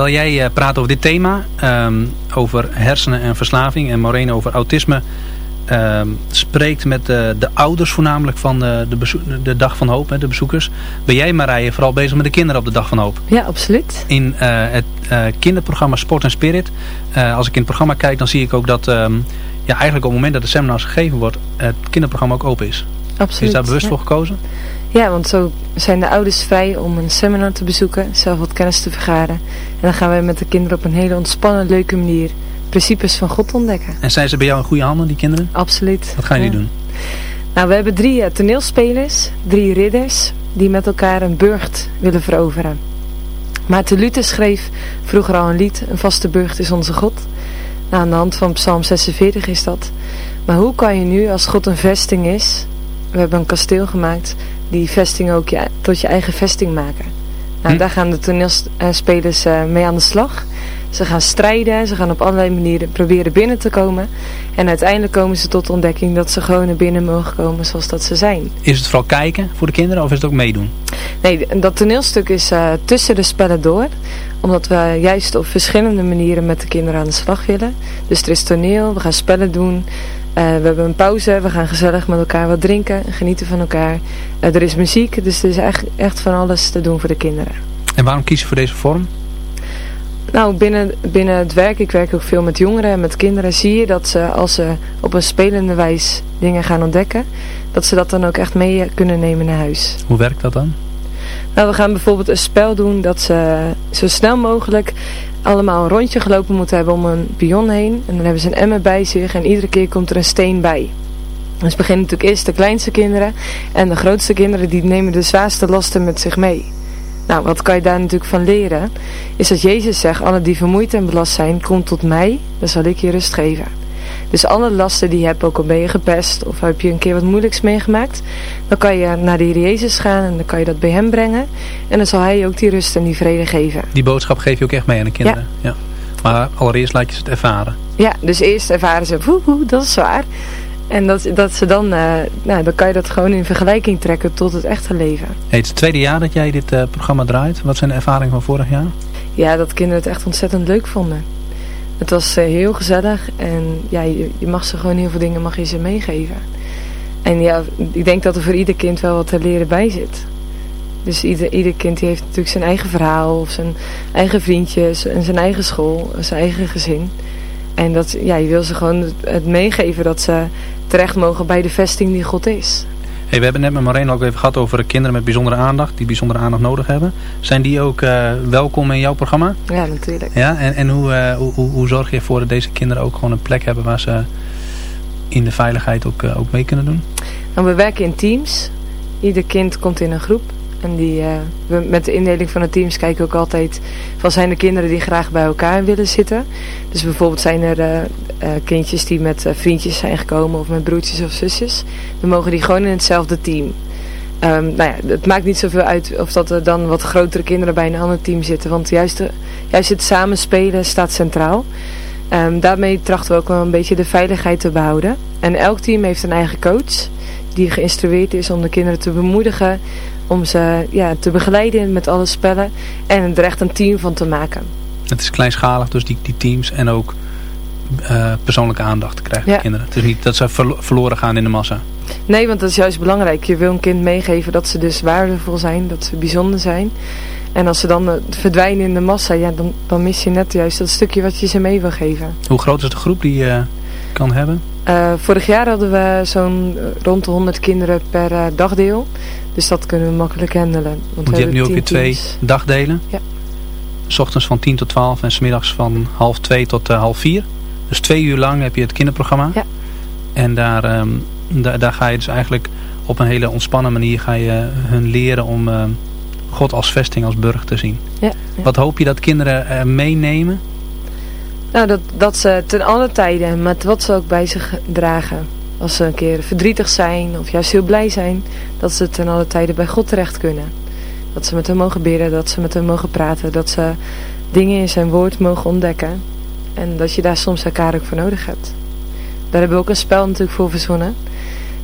Terwijl jij eh, praat over dit thema, ehm, over hersenen en verslaving en Maureen over autisme, ehm, spreekt met de, de ouders voornamelijk van de, de, de Dag van Hoop, hè, de bezoekers. Ben jij Marije vooral bezig met de kinderen op de Dag van Hoop? Ja, absoluut. In het kinderprogramma Sport en Spirit. als ik in het programma kijk dan zie ik ook dat ehm, ja, eigenlijk op het moment dat de seminar gegeven wordt, het kinderprogramma ook open is. Absoluut. Is daar bewust voor gekozen? Ja, want zo zijn de ouders vrij om een seminar te bezoeken, zelf wat kennis te vergaren. En dan gaan wij met de kinderen op een hele ontspannen, leuke manier principes van God ontdekken. En zijn ze bij jou in goede handen, die kinderen? Absoluut. Wat gaan jullie doen? Nou, we hebben drie uh, toneelspelers, drie ridders, die met elkaar een burcht willen veroveren. Maarten Luther schreef vroeger al een lied, een vaste burcht is onze God. Nou, aan de hand van Psalm 46 is dat. Maar hoe kan je nu, als God een vesting is, we hebben een kasteel gemaakt, die vesting ook je, tot je eigen vesting maken. Nou, hm. daar gaan de toneelspelers uh, mee aan de slag. Ze gaan strijden, ze gaan op allerlei manieren proberen binnen te komen. En uiteindelijk komen ze tot de ontdekking dat ze gewoon naar binnen mogen komen zoals dat ze zijn. Is het vooral kijken voor de kinderen of is het ook meedoen? Nee, dat toneelstuk is uh, tussen de spellen door. Omdat we juist op verschillende manieren met de kinderen aan de slag willen. Dus er is toneel, we gaan spellen doen. Uh, we hebben een pauze, we gaan gezellig met elkaar wat drinken, genieten van elkaar. Uh, er is muziek, dus er is echt, echt van alles te doen voor de kinderen. En waarom kies je voor deze vorm? Nou, binnen, binnen het werk, ik werk ook veel met jongeren en met kinderen, zie je dat ze als ze op een spelende wijze dingen gaan ontdekken, dat ze dat dan ook echt mee kunnen nemen naar huis. Hoe werkt dat dan? Nou, we gaan bijvoorbeeld een spel doen dat ze zo snel mogelijk allemaal een rondje gelopen moeten hebben om een pion heen. En dan hebben ze een emmer bij zich en iedere keer komt er een steen bij. Dus beginnen natuurlijk eerst de kleinste kinderen en de grootste kinderen die nemen de zwaarste lasten met zich mee. Nou, wat kan je daar natuurlijk van leren? Is dat Jezus zegt, alle die vermoeid en belast zijn, kom tot mij, dan zal ik je rust geven. Dus alle lasten die je hebt, ook al ben je gepest of heb je een keer wat moeilijks meegemaakt, dan kan je naar de Heer Jezus gaan en dan kan je dat bij hem brengen. En dan zal hij je ook die rust en die vrede geven. Die boodschap geef je ook echt mee aan de kinderen? Ja. ja. Maar allereerst laat je ze het ervaren? Ja, dus eerst ervaren ze, woe, woe, dat is zwaar. En dat, dat ze dan, uh, nou, dan kan je dat gewoon in vergelijking trekken tot het echte leven. Hey, het is het tweede jaar dat jij dit uh, programma draait. Wat zijn de ervaringen van vorig jaar? Ja, dat kinderen het echt ontzettend leuk vonden. Het was uh, heel gezellig en ja, je, je, mag ze gewoon heel veel dingen mag je ze meegeven. En ja, ik denk dat er voor ieder kind wel wat te leren bij zit. Dus ieder, ieder kind die heeft natuurlijk zijn eigen verhaal of zijn eigen vriendjes en zijn eigen school, zijn eigen gezin. En dat, ja, je wil ze gewoon het meegeven dat ze terecht mogen bij de vesting die God is. Hey, we hebben net met Marijn ook even gehad over kinderen met bijzondere aandacht, die bijzondere aandacht nodig hebben. Zijn die ook uh, welkom in jouw programma? Ja, natuurlijk. Ja, en, en hoe, uh, hoe, hoe, hoe, zorg je ervoor dat deze kinderen ook gewoon een plek hebben waar ze in de veiligheid ook, uh, ook mee kunnen doen? Nou, we werken in teams. Ieder kind komt in een groep. En die, we, met de indeling van de teams kijken we ook altijd van zijn er kinderen die graag bij elkaar willen zitten. Dus bijvoorbeeld zijn er uh, kindjes die met vriendjes zijn gekomen of met broertjes of zusjes. Dan mogen die gewoon in hetzelfde team. Um, nou ja, het maakt niet zoveel uit of dat er dan wat grotere kinderen bij een ander team zitten. Want juist, het samenspelen staat centraal. Um, daarmee trachten we ook wel een beetje de veiligheid te behouden. En elk team heeft een eigen coach die geïnstrueerd is om de kinderen te bemoedigen. Om ze ja, te begeleiden met alle spellen en er echt een team van te maken. Het is kleinschalig, dus die, die teams en ook uh, persoonlijke aandacht te krijgen ja. kinderen. Het is niet dat ze verloren gaan in de massa. Nee, want dat is juist belangrijk. Je wil een kind meegeven dat ze dus waardevol zijn, dat ze bijzonder zijn. En als ze dan uh, verdwijnen in de massa, ja, dan, dan mis je net juist dat stukje wat je ze mee wil geven. Hoe groot is de groep die uh, kan hebben? vorig jaar hadden we zo'n rond de 100 kinderen per dagdeel. Dus dat kunnen we makkelijk handelen. Want, je hebt nu ook weer twee dagdelen? Ja. S ochtends van 10 tot 12 en smiddags van half 2 tot uh, half 4. Dus twee uur lang heb je het kinderprogramma. Ja. En daar, um, da daar ga je dus eigenlijk op een hele ontspannen manier ga je hun leren om uh, God als vesting, als burg te zien. Ja, ja. Wat hoop je dat kinderen meenemen? Nou, dat, dat ze ten alle tijden, met wat ze ook bij zich dragen. Als ze een keer verdrietig zijn of juist heel blij zijn, dat ze ten alle tijden bij God terecht kunnen. Dat ze met hem mogen bidden, dat ze met hem mogen praten, dat ze dingen in zijn woord mogen ontdekken. En dat je daar soms elkaar ook voor nodig hebt. Daar hebben we ook een spel natuurlijk voor verzonnen.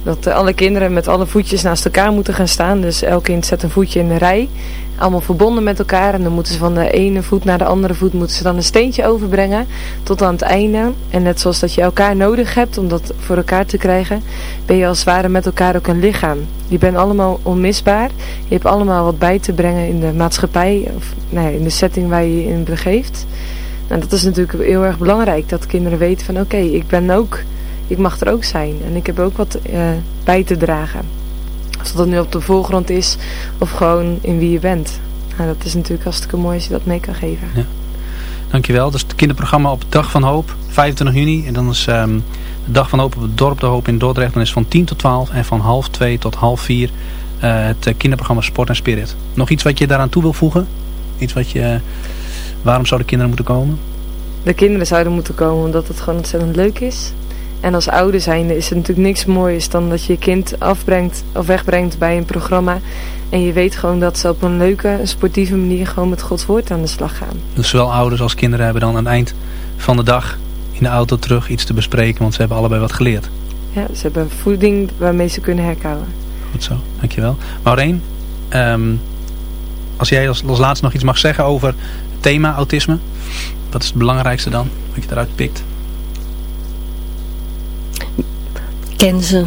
Dat alle kinderen met alle voetjes naast elkaar moeten gaan staan. Dus elk kind zet een voetje in de rij. Allemaal verbonden met elkaar. En dan moeten ze van de ene voet naar de andere voet moeten ze dan een steentje overbrengen. Tot aan het einde. En net zoals dat je elkaar nodig hebt om dat voor elkaar te krijgen. Ben je als het ware met elkaar ook een lichaam. Je bent allemaal onmisbaar. Je hebt allemaal wat bij te brengen in de maatschappij. Of nou in de setting waar je je in begeeft. Nou, dat is natuurlijk heel erg belangrijk. Dat kinderen weten van oké, ik ben ook ik mag er ook zijn. En ik heb ook wat uh, bij te dragen. Of dat nu op de voorgrond is of gewoon in wie je bent. Nou, dat is natuurlijk hartstikke mooi als je dat mee kan geven. Ja. Dankjewel. Dat is het kinderprogramma op Dag van Hoop, 25 juni. En dan is um, de Dag van Hoop op het Dorp de Hoop in Dordrecht. Dan is van 10 tot 12 en van half 2 tot half 4 uh, het kinderprogramma Sport en Spirit. Nog iets wat je daaraan toe wil voegen? Iets wat je... waarom zouden kinderen moeten komen? De kinderen zouden moeten komen omdat het gewoon ontzettend leuk is. En als ouder zijnde is het natuurlijk niks moois dan dat je je kind afbrengt of wegbrengt bij een programma. En je weet gewoon dat ze op een leuke, sportieve manier gewoon met Gods woord aan de slag gaan. Dus zowel ouders als kinderen hebben dan aan het eind van de dag in de auto terug iets te bespreken, want ze hebben allebei wat geleerd. Ja, ze hebben voeding waarmee ze kunnen herkauwen. Goed zo, dankjewel. Maureen, um, als jij als, als laatste nog iets mag zeggen over het thema autisme, wat is het belangrijkste dan, wat je eruit pikt? Ken ze.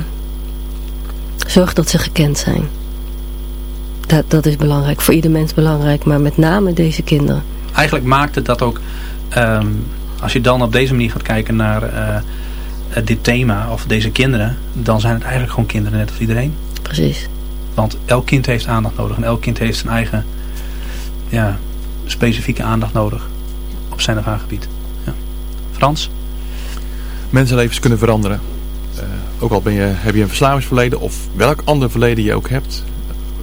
Zorg dat ze gekend zijn. Dat, dat is belangrijk. Voor ieder mens belangrijk. Maar met name deze kinderen. Eigenlijk maakt het dat ook... Um, als je dan op deze manier gaat kijken naar uh, dit thema. Of deze kinderen. Dan zijn het eigenlijk gewoon kinderen net als iedereen. Precies. Want elk kind heeft aandacht nodig. En elk kind heeft zijn eigen... Ja, specifieke aandacht nodig. Op zijn of haar gebied. Ja. Frans? Mensenlevens kunnen veranderen. Ook al ben je, heb je een verslavingsverleden of welk ander verleden je ook hebt.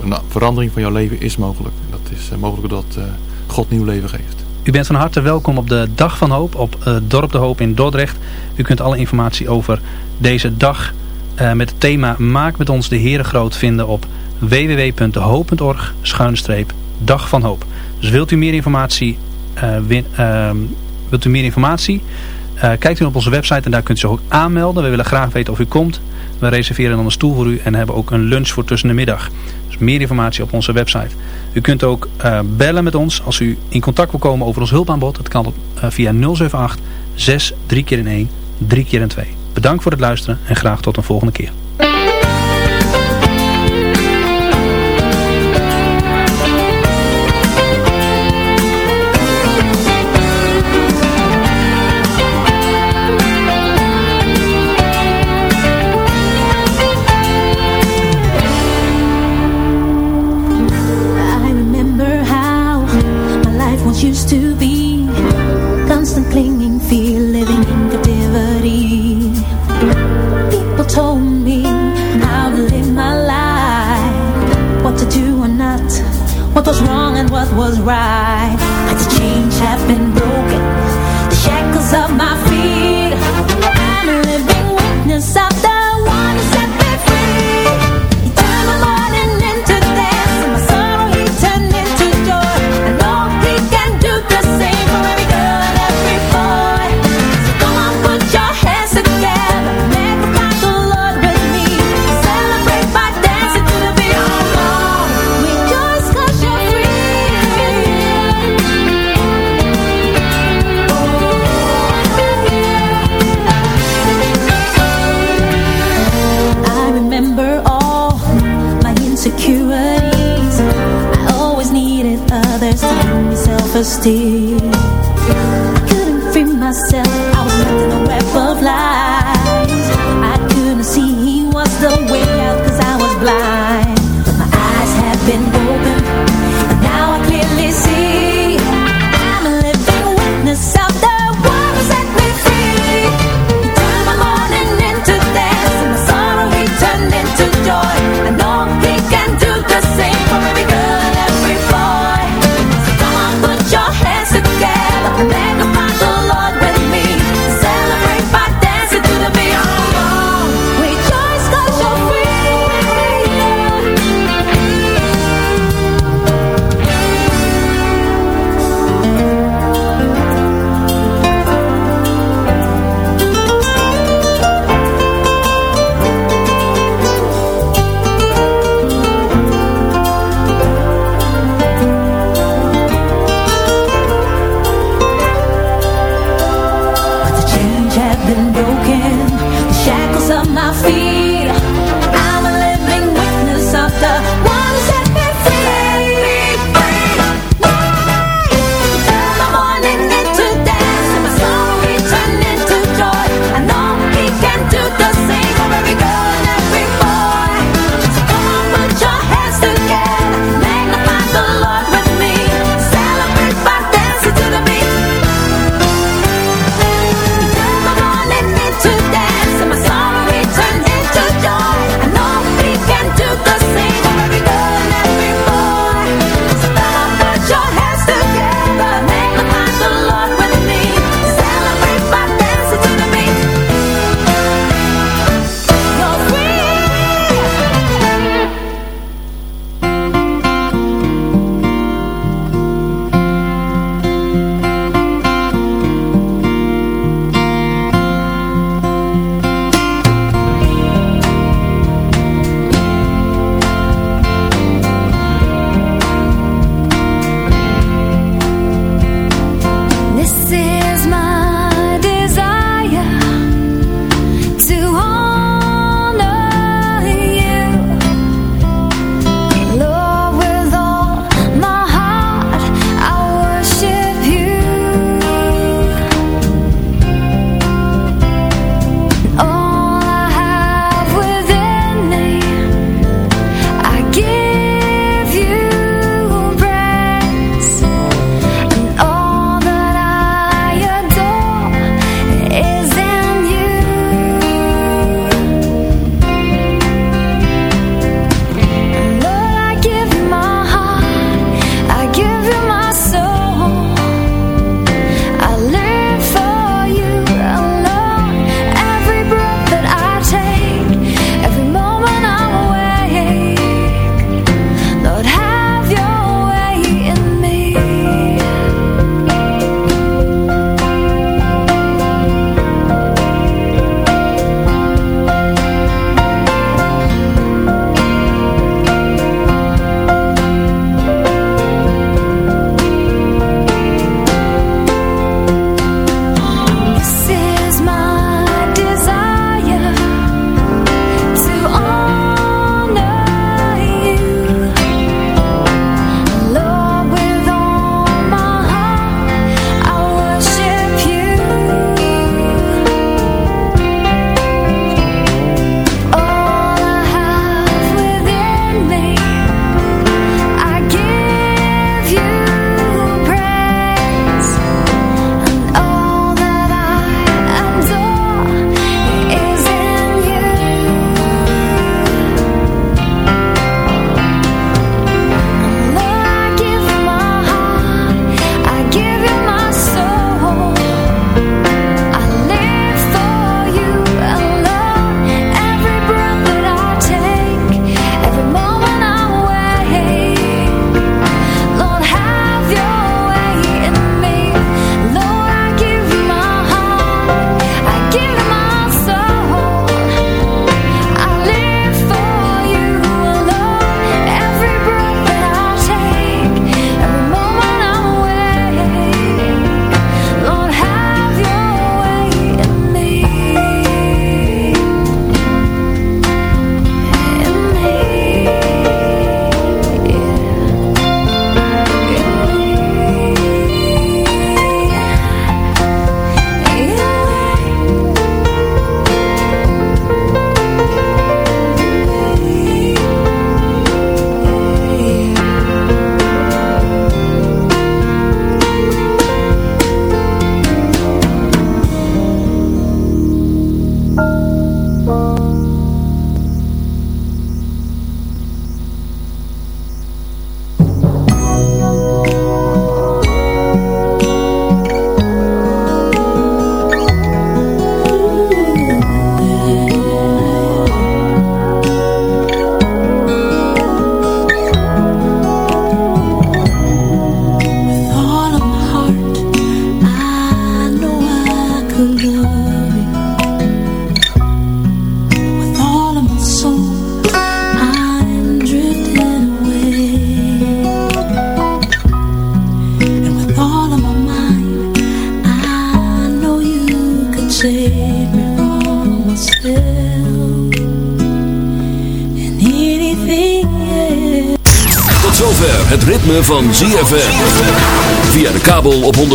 Een verandering van jouw leven is mogelijk. Dat is uh, mogelijk dat uh, God nieuw leven geeft. U bent van harte welkom op de Dag van Hoop op Dorp de Hoop in Dordrecht. U kunt alle informatie over deze dag met het thema Maak met ons de Heere groot vinden op www.hoop.org Dag van Hoop. Dus wilt u meer informatie, ehm, wilt u meer informatie kijkt u op onze website en daar kunt u zich ook aanmelden. We willen graag weten of u komt. We reserveren dan een stoel voor u en hebben ook een lunch voor tussen de middag. Dus meer informatie op onze website. U kunt ook uh, bellen met ons als u in contact wil komen over ons hulpaanbod. Dat kan op, uh, via 078 6 3 keer in 1 3 keer in 2. Bedankt voor het luisteren en graag tot een volgende keer. right.